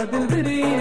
Adil biri.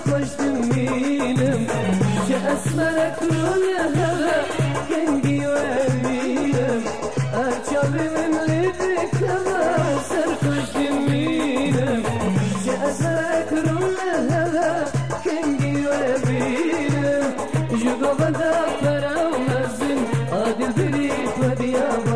yaklaştım milim Şu esmere krunya heve Gengi evim Erçavimin lirik heve Serkoştum milim Şu esmere krunya heve Gengi evim Şu kafada karamazım Adil bilik ve